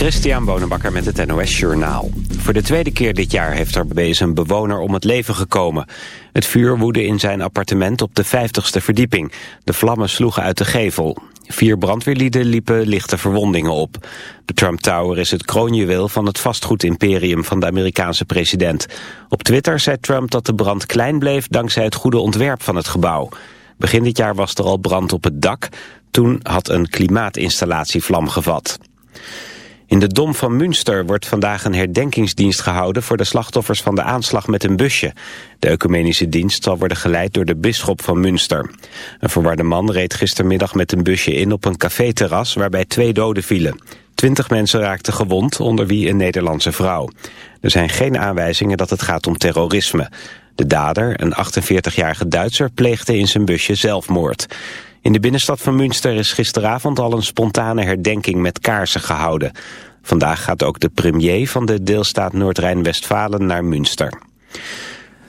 Christian Bonenbakker met het NOS Journaal. Voor de tweede keer dit jaar heeft er bewezen een bewoner om het leven gekomen. Het vuur woedde in zijn appartement op de 50ste verdieping. De vlammen sloegen uit de gevel. Vier brandweerlieden liepen lichte verwondingen op. De Trump Tower is het kroonjuweel van het vastgoedimperium van de Amerikaanse president. Op Twitter zei Trump dat de brand klein bleef dankzij het goede ontwerp van het gebouw. Begin dit jaar was er al brand op het dak. Toen had een klimaatinstallatie vlam gevat. In de Dom van Münster wordt vandaag een herdenkingsdienst gehouden voor de slachtoffers van de aanslag met een busje. De ecumenische dienst zal worden geleid door de bisschop van Münster. Een verwarde man reed gistermiddag met een busje in op een caféterras waarbij twee doden vielen. Twintig mensen raakten gewond, onder wie een Nederlandse vrouw. Er zijn geen aanwijzingen dat het gaat om terrorisme. De dader, een 48-jarige Duitser, pleegde in zijn busje zelfmoord. In de binnenstad van Münster is gisteravond al een spontane herdenking met kaarsen gehouden. Vandaag gaat ook de premier van de deelstaat Noord-Rijn-Westfalen naar Münster.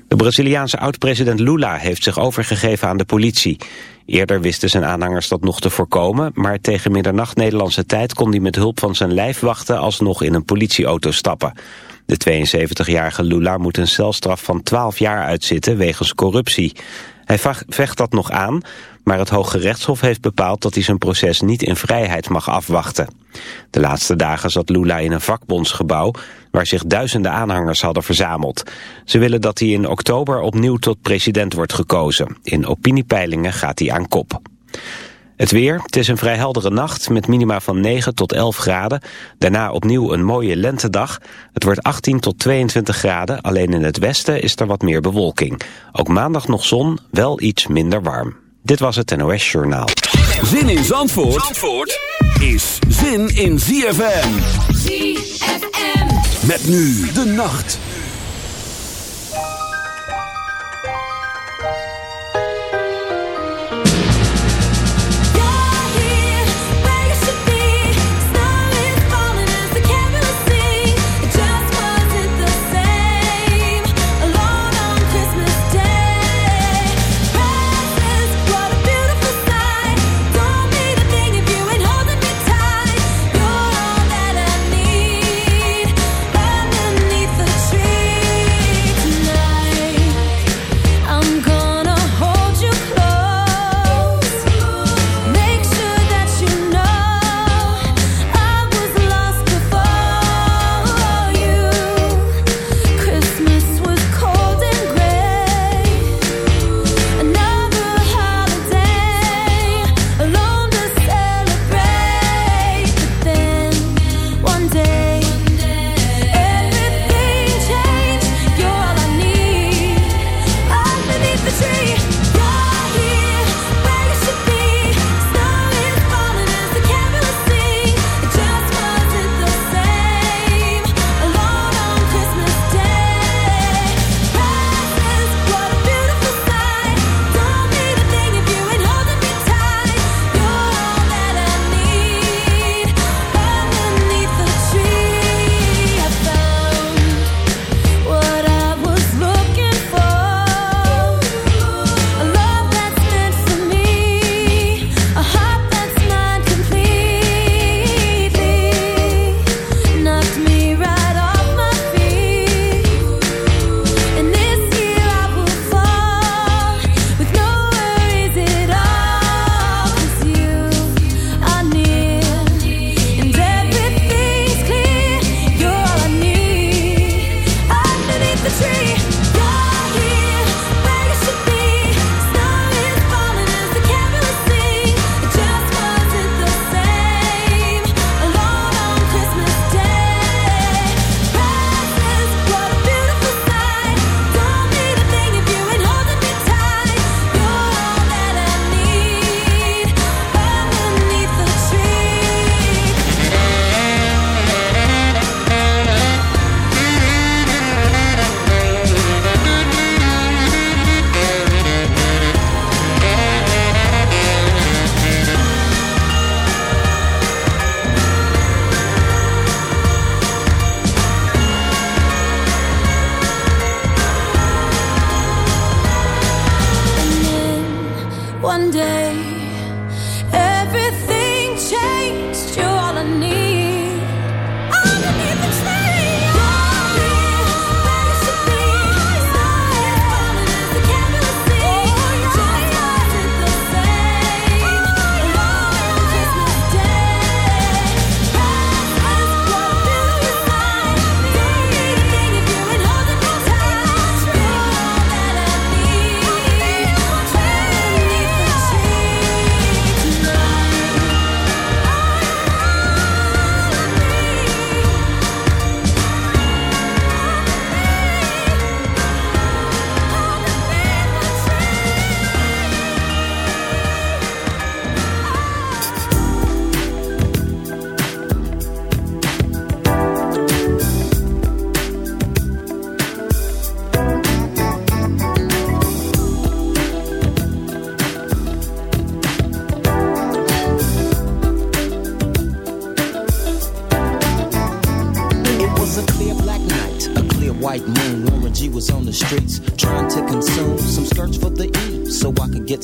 De Braziliaanse oud-president Lula heeft zich overgegeven aan de politie. Eerder wisten zijn aanhangers dat nog te voorkomen... maar tegen middernacht Nederlandse tijd kon hij met hulp van zijn lijfwachten... alsnog in een politieauto stappen. De 72-jarige Lula moet een celstraf van 12 jaar uitzitten wegens corruptie. Hij vecht dat nog aan, maar het Hoge Rechtshof heeft bepaald dat hij zijn proces niet in vrijheid mag afwachten. De laatste dagen zat Lula in een vakbondsgebouw waar zich duizenden aanhangers hadden verzameld. Ze willen dat hij in oktober opnieuw tot president wordt gekozen. In opiniepeilingen gaat hij aan kop. Het weer, het is een vrij heldere nacht met minima van 9 tot 11 graden. Daarna opnieuw een mooie lentedag. Het wordt 18 tot 22 graden, alleen in het westen is er wat meer bewolking. Ook maandag nog zon, wel iets minder warm. Dit was het NOS Journaal. Zin in Zandvoort, Zandvoort is zin in ZFM. ZFM. Met nu de nacht.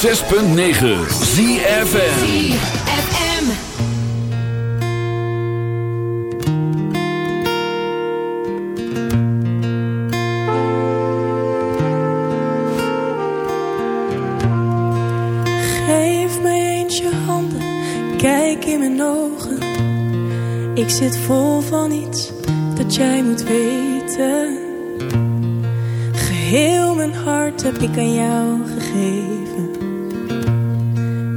6.9 ZFM. Geef mij eentje handen, kijk in mijn ogen. Ik zit vol van iets dat jij moet weten. Geheel mijn hart heb ik aan jou gegeven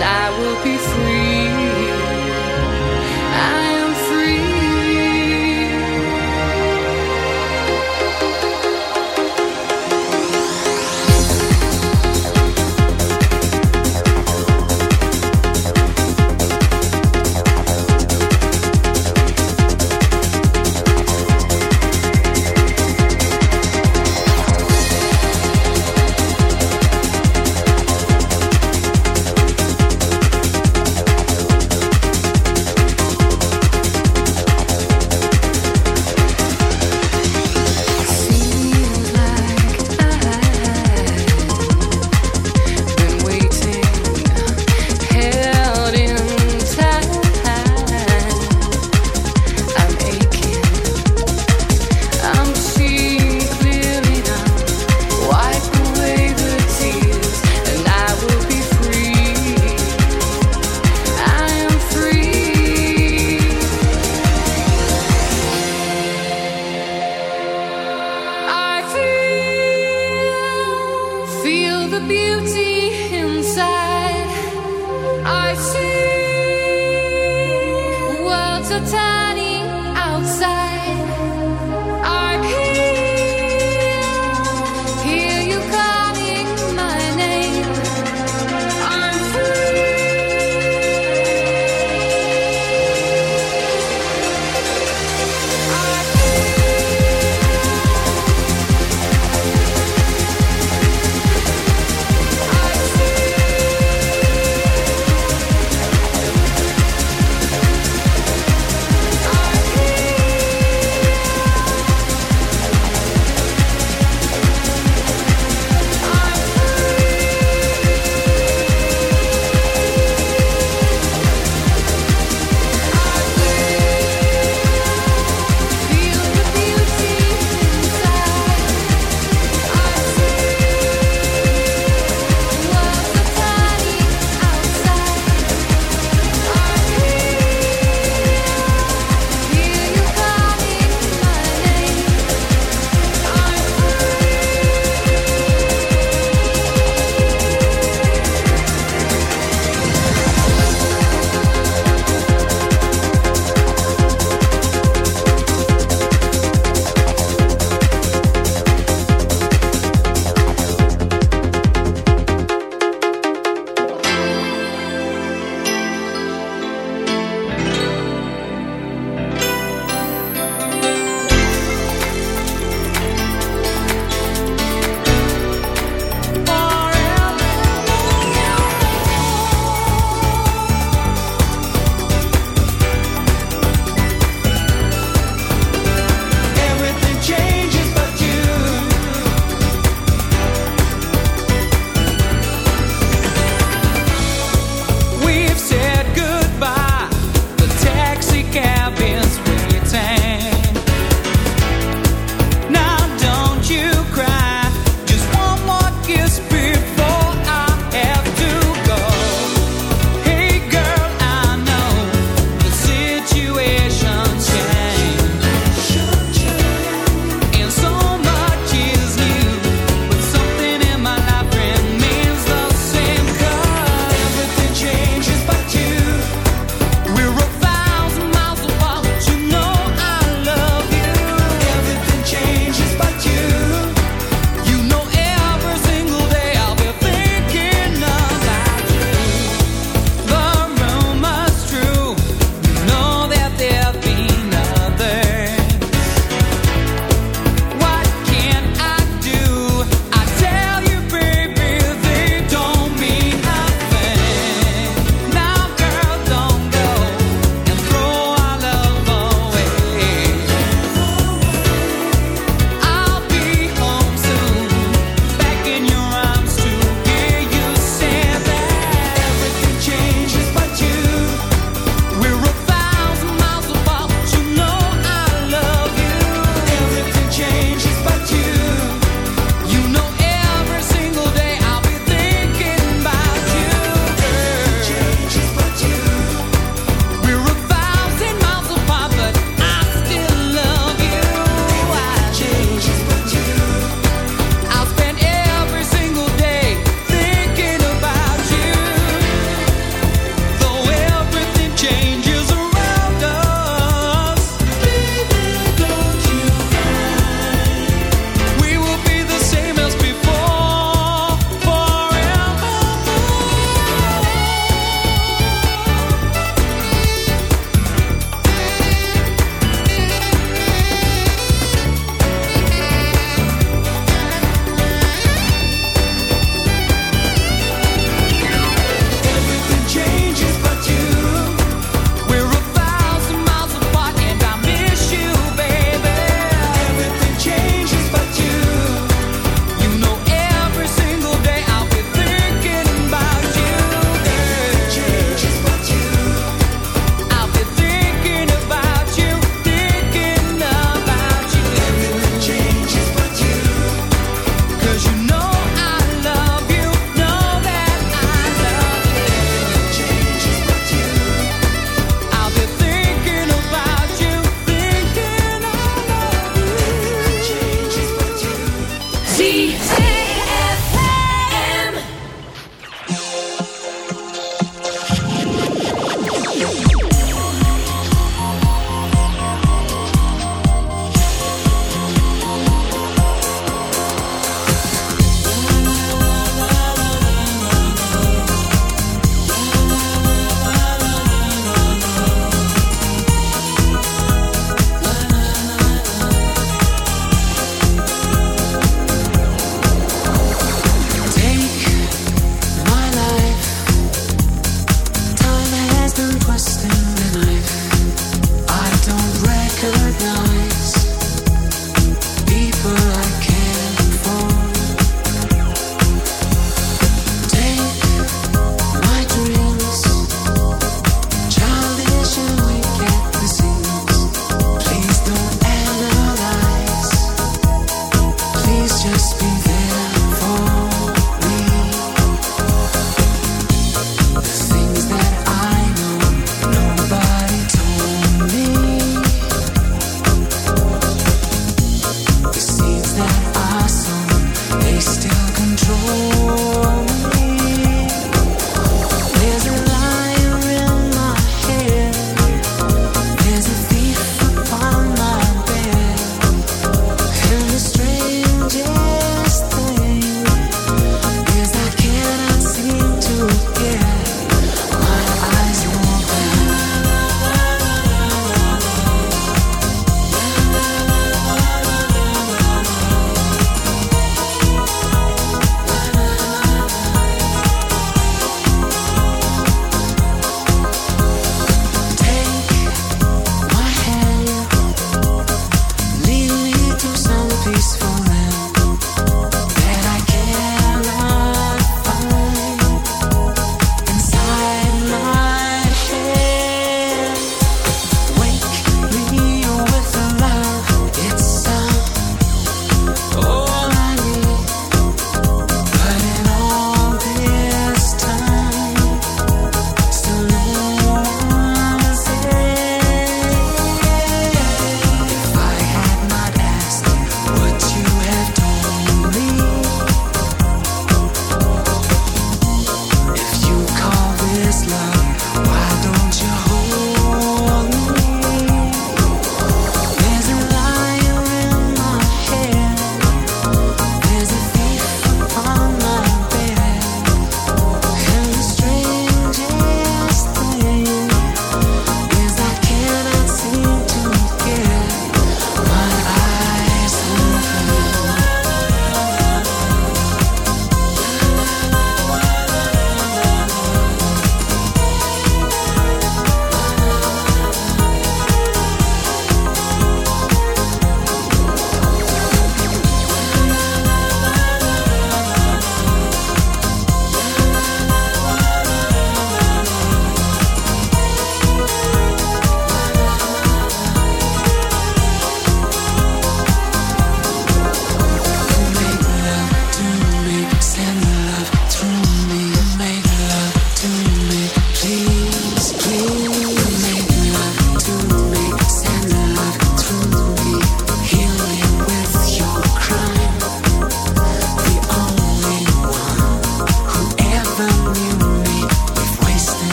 and I will be free.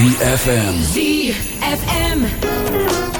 ZFM. ZFM.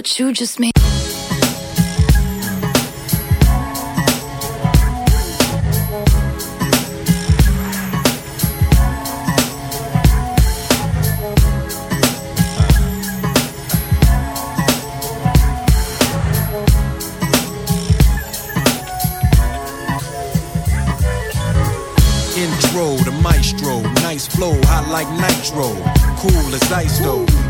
What you just made. Intro my maestro. Nice flow, hot like nitro. Cool as ice though.